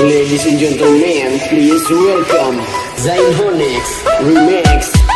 Ladies and gentlemen, please welcome Honix Remix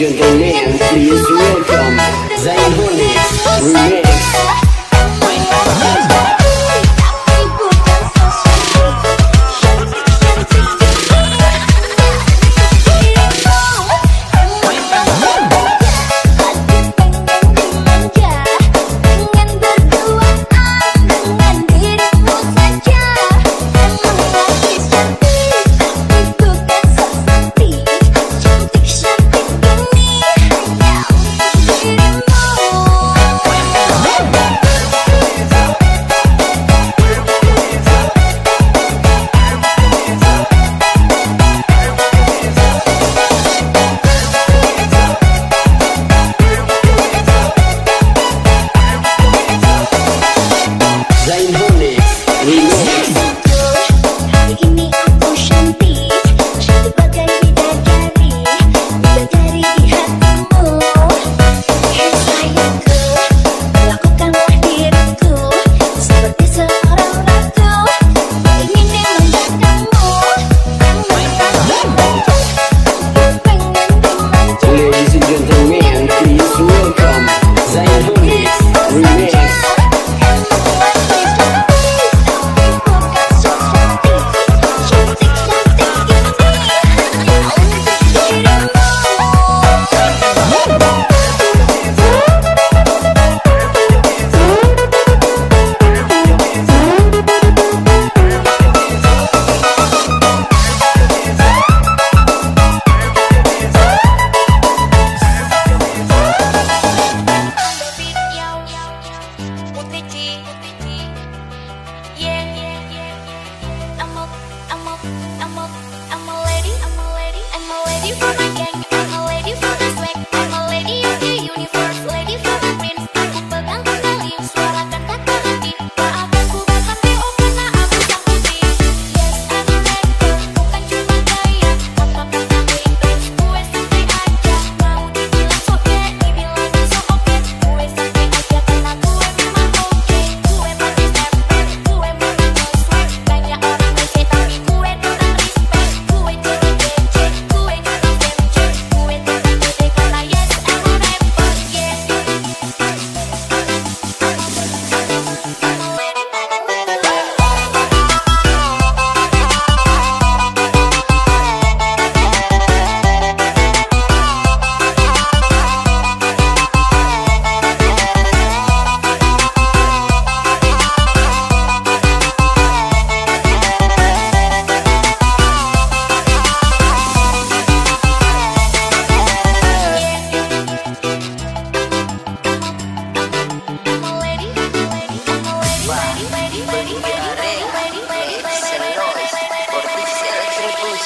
and gentlemen, please welcome Zion Bonnet.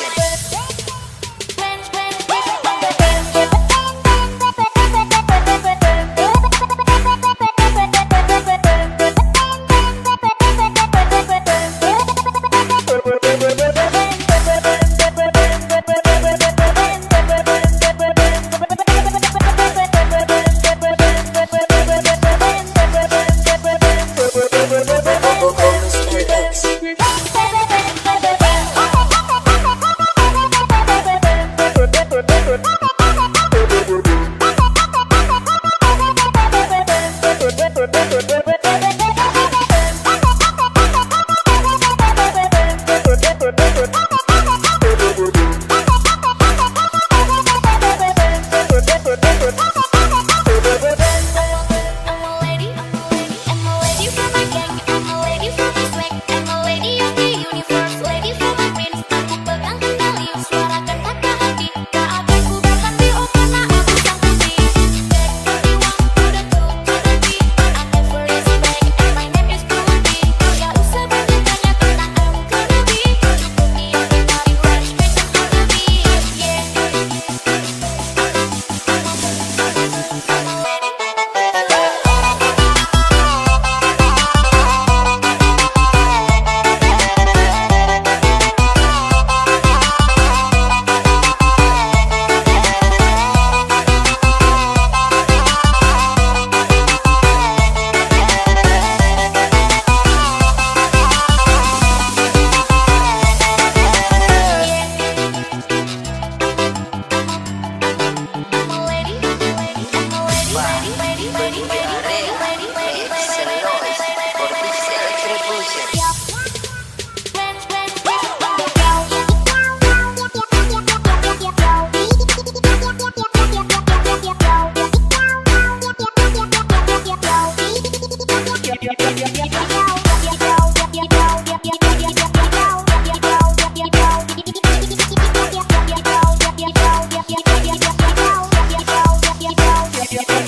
Productions.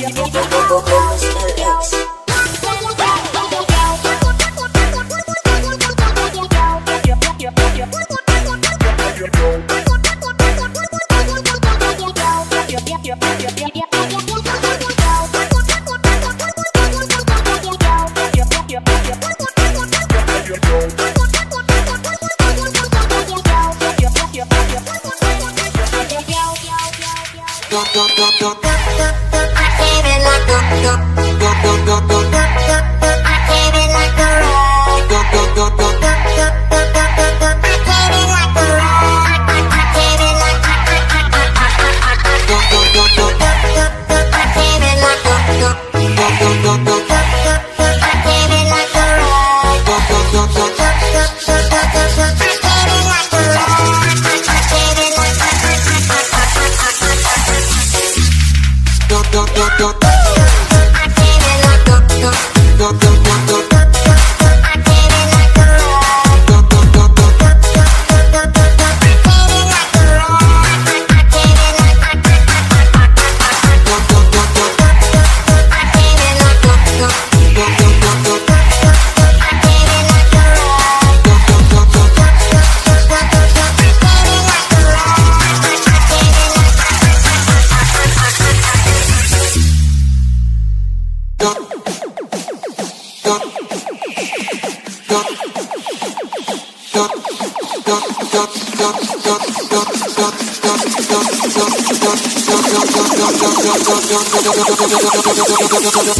Dot, dot, dot, dot. Yo, yo, yo, yo. welcome. Thank you.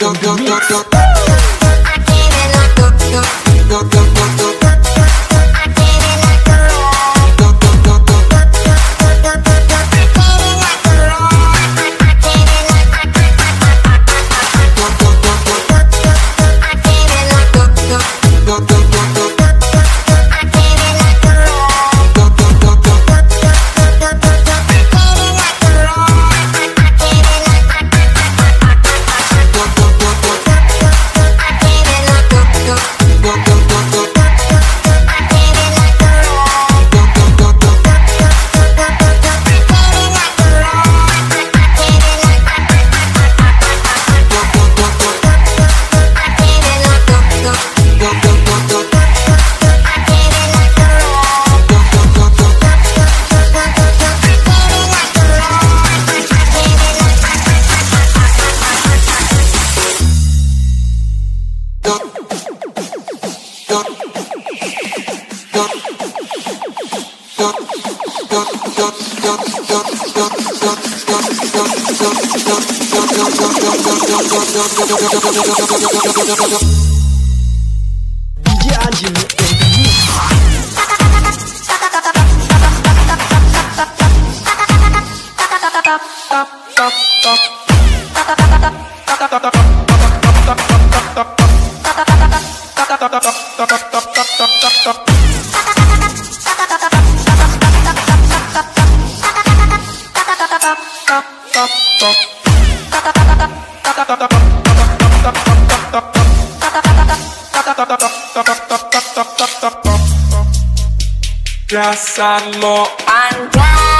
Còn. DJ Anjing Top, top, top, top, top, top, top, Casarlo. Andar.